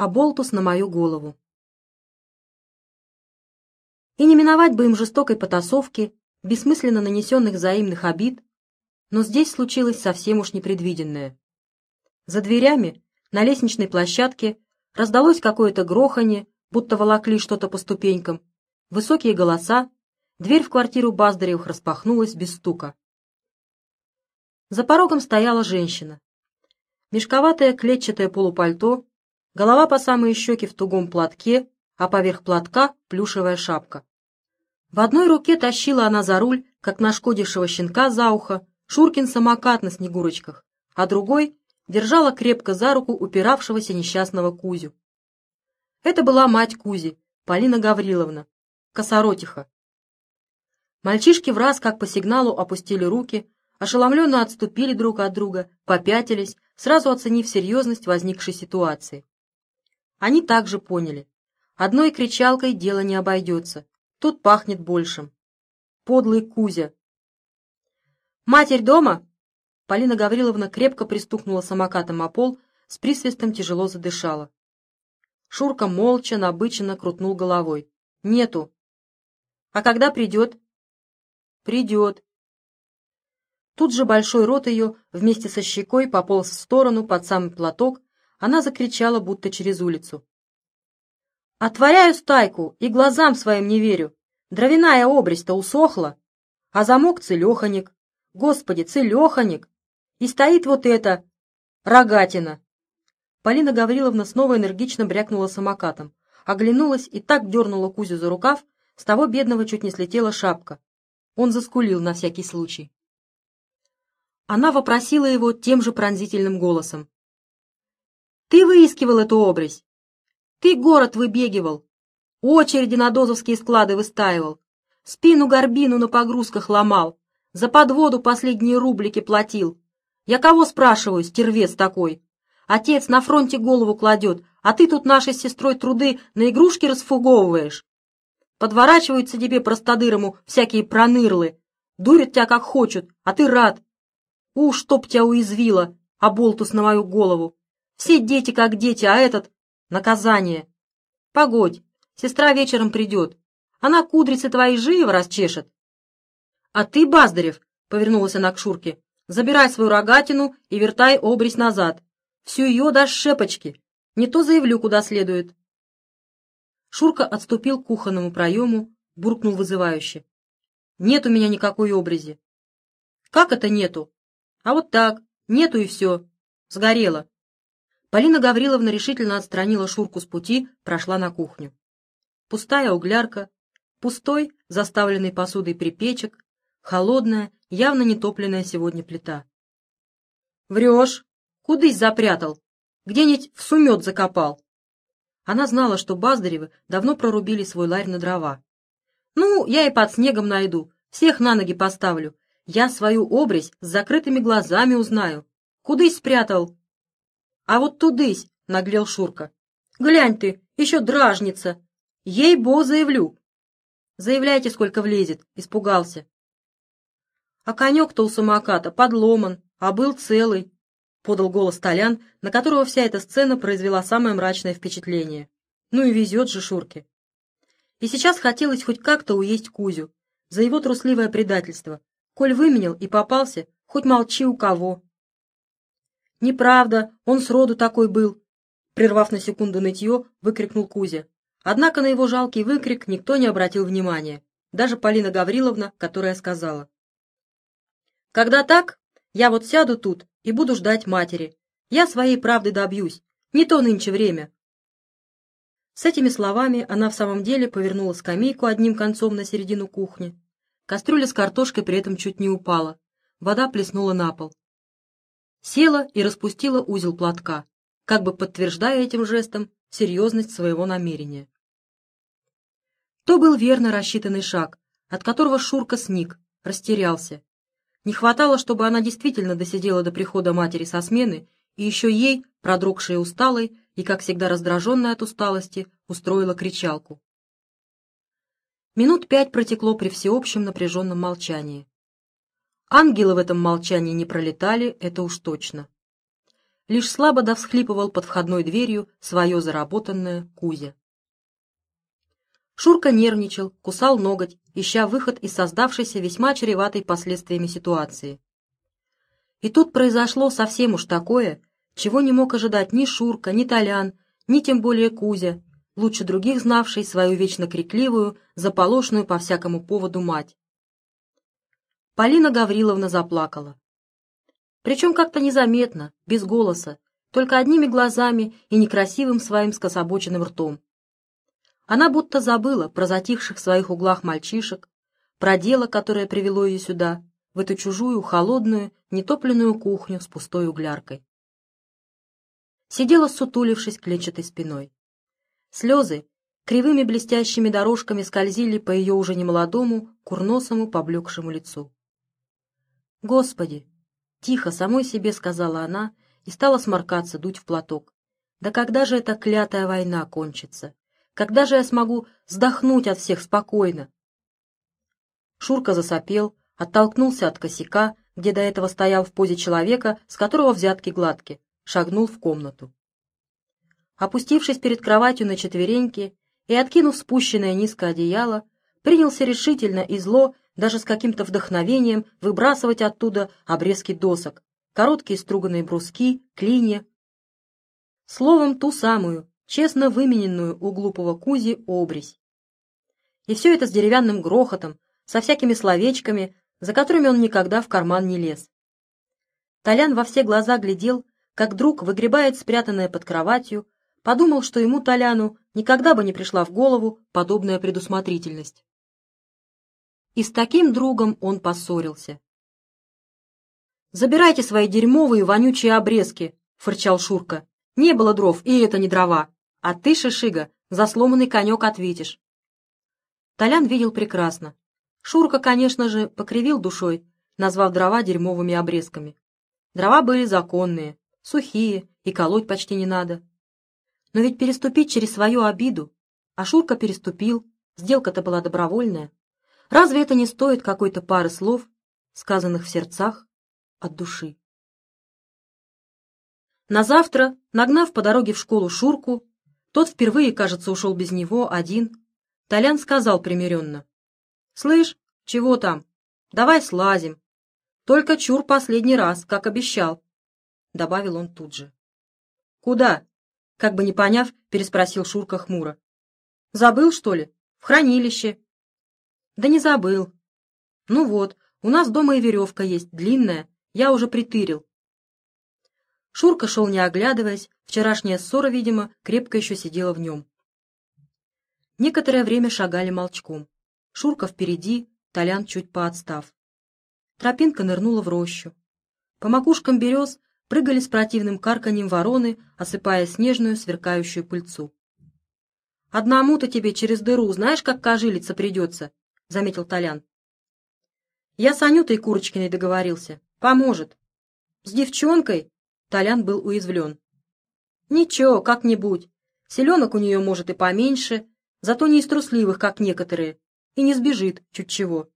а болтус на мою голову. И не миновать бы им жестокой потасовки, бессмысленно нанесенных взаимных обид, но здесь случилось совсем уж непредвиденное. За дверями, на лестничной площадке, раздалось какое-то гроханье, будто волокли что-то по ступенькам, высокие голоса, дверь в квартиру Баздаревых распахнулась без стука. За порогом стояла женщина. Мешковатое клетчатое полупальто, голова по самые щеки в тугом платке, а поверх платка плюшевая шапка. В одной руке тащила она за руль, как нашкодившего щенка за ухо, Шуркин самокат на снегурочках, а другой держала крепко за руку упиравшегося несчастного Кузю. Это была мать Кузи, Полина Гавриловна, косоротиха. Мальчишки в раз, как по сигналу, опустили руки, ошеломленно отступили друг от друга, попятились, сразу оценив серьезность возникшей ситуации. Они также поняли. Одной кричалкой дело не обойдется. Тут пахнет большим. Подлый Кузя, «Матерь дома?» Полина Гавриловна крепко пристукнула самокатом о пол, с присвистом тяжело задышала. Шурка молча, набыченно крутнул головой. «Нету». «А когда придет?» «Придет». Тут же большой рот ее вместе со щекой пополз в сторону под самый платок, она закричала, будто через улицу. «Отворяю стайку и глазам своим не верю. Дровяная обрезь-то усохла, а замок целеханик. Господи, целеханик! И стоит вот это, рогатина!» Полина Гавриловна снова энергично брякнула самокатом, оглянулась и так дернула Кузю за рукав, с того бедного чуть не слетела шапка. Он заскулил на всякий случай. Она вопросила его тем же пронзительным голосом. «Ты выискивал эту обрезь? Ты город выбегивал, очереди на дозовские склады выстаивал, спину-горбину на погрузках ломал, за подводу последние рублики платил. Я кого спрашиваю, стервец такой? Отец на фронте голову кладет, а ты тут нашей сестрой труды на игрушки расфуговываешь. Подворачиваются тебе простодырому всякие пронырлы, дурят тебя как хочут, а ты рад. У, чтоб тебя уязвило, а болтус на мою голову. Все дети как дети, а этот — наказание. Погодь, сестра вечером придет. Она кудрицы твои живо расчешет. «А ты, Баздарев!» — повернулась она к Шурке. «Забирай свою рогатину и вертай обрезь назад. Всю ее дашь шепочки. Не то заявлю, куда следует». Шурка отступил к кухонному проему, буркнул вызывающе. «Нет у меня никакой обрези». «Как это нету?» «А вот так. Нету и все. Сгорело». Полина Гавриловна решительно отстранила Шурку с пути, прошла на кухню. Пустая углярка, пустой, заставленный посудой припечек, Холодная, явно не топленная сегодня плита. «Врешь! Кудысь запрятал? Где-нибудь в сумет закопал!» Она знала, что Баздаревы давно прорубили свой ларь на дрова. «Ну, я и под снегом найду, всех на ноги поставлю. Я свою обрезь с закрытыми глазами узнаю. Кудысь спрятал?» «А вот тудысь!» — наглел Шурка. «Глянь ты, еще дражница! Ей-бо заявлю!» «Заявляйте, сколько влезет!» — испугался. А конек-то у самоката подломан, а был целый, — подал голос Толян, на которого вся эта сцена произвела самое мрачное впечатление. Ну и везет же Шурке. И сейчас хотелось хоть как-то уесть Кузю за его трусливое предательство. Коль выменял и попался, хоть молчи у кого. «Неправда, он сроду такой был», — прервав на секунду нытье, выкрикнул Кузя. Однако на его жалкий выкрик никто не обратил внимания, даже Полина Гавриловна, которая сказала. Когда так, я вот сяду тут и буду ждать матери. Я своей правды добьюсь. Не то нынче время. С этими словами она в самом деле повернула скамейку одним концом на середину кухни. Кастрюля с картошкой при этом чуть не упала. Вода плеснула на пол. Села и распустила узел платка, как бы подтверждая этим жестом серьезность своего намерения. То был верно рассчитанный шаг, от которого Шурка сник, растерялся. Не хватало, чтобы она действительно досидела до прихода матери со смены, и еще ей, продрогшей усталой и, как всегда, раздраженной от усталости, устроила кричалку. Минут пять протекло при всеобщем напряженном молчании. Ангелы в этом молчании не пролетали, это уж точно. лишь слабо довсхлипывал под входной дверью свое заработанное Кузя. Шурка нервничал, кусал ноготь, ища выход из создавшейся весьма чреватой последствиями ситуации. И тут произошло совсем уж такое, чего не мог ожидать ни Шурка, ни Толян, ни тем более Кузя, лучше других знавший свою вечно крикливую, заполошную по всякому поводу мать. Полина Гавриловна заплакала. Причем как-то незаметно, без голоса, только одними глазами и некрасивым своим скособоченным ртом. Она будто забыла про затихших в своих углах мальчишек, про дело, которое привело ее сюда, в эту чужую, холодную, нетопленную кухню с пустой угляркой сидела сутулившись клетчатой спиной. Слезы кривыми блестящими дорожками скользили по ее уже немолодому, курносому, поблекшему лицу. «Господи!» — тихо самой себе сказала она и стала сморкаться, дуть в платок. «Да когда же эта клятая война кончится? Когда же я смогу вздохнуть от всех спокойно?» Шурка засопел, оттолкнулся от косяка, где до этого стоял в позе человека, с которого взятки гладки, шагнул в комнату. Опустившись перед кроватью на четвереньки и откинув спущенное низко одеяло, принялся решительно и зло, даже с каким-то вдохновением, выбрасывать оттуда обрезки досок, короткие струганные бруски, клинья. Словом, ту самую, честно вымененную у глупого Кузи обрезь. И все это с деревянным грохотом, со всякими словечками, за которыми он никогда в карман не лез. Толян во все глаза глядел как друг выгребает спрятанное под кроватью, подумал, что ему, Толяну, никогда бы не пришла в голову подобная предусмотрительность. И с таким другом он поссорился. «Забирайте свои дерьмовые вонючие обрезки», — фырчал Шурка. «Не было дров, и это не дрова. А ты, Шишига, за сломанный конек ответишь». Толян видел прекрасно. Шурка, конечно же, покривил душой, назвав дрова дерьмовыми обрезками. Дрова были законные, сухие, и колоть почти не надо. Но ведь переступить через свою обиду, а Шурка переступил, сделка-то была добровольная, разве это не стоит какой-то пары слов, сказанных в сердцах от души? На завтра, нагнав по дороге в школу Шурку, тот впервые, кажется, ушел без него один, Толян сказал примиренно. «Слышь, чего там? Давай слазим. Только чур последний раз, как обещал. — добавил он тут же. «Куда?» — как бы не поняв, переспросил Шурка хмуро. «Забыл, что ли? В хранилище». «Да не забыл. Ну вот, у нас дома и веревка есть, длинная, я уже притырил». Шурка шел не оглядываясь, вчерашняя ссора, видимо, крепко еще сидела в нем. Некоторое время шагали молчком. Шурка впереди, Толян чуть поотстав. Тропинка нырнула в рощу. По макушкам берез прыгали с противным карканьем вороны, осыпая снежную сверкающую пыльцу. «Одному-то тебе через дыру знаешь, как кожилиться придется», — заметил Толян. «Я с Анютой Курочкиной договорился. Поможет». «С девчонкой?» — Толян был уязвлен. «Ничего, как-нибудь. Селенок у нее, может, и поменьше, зато не из трусливых, как некоторые, и не сбежит чуть чего».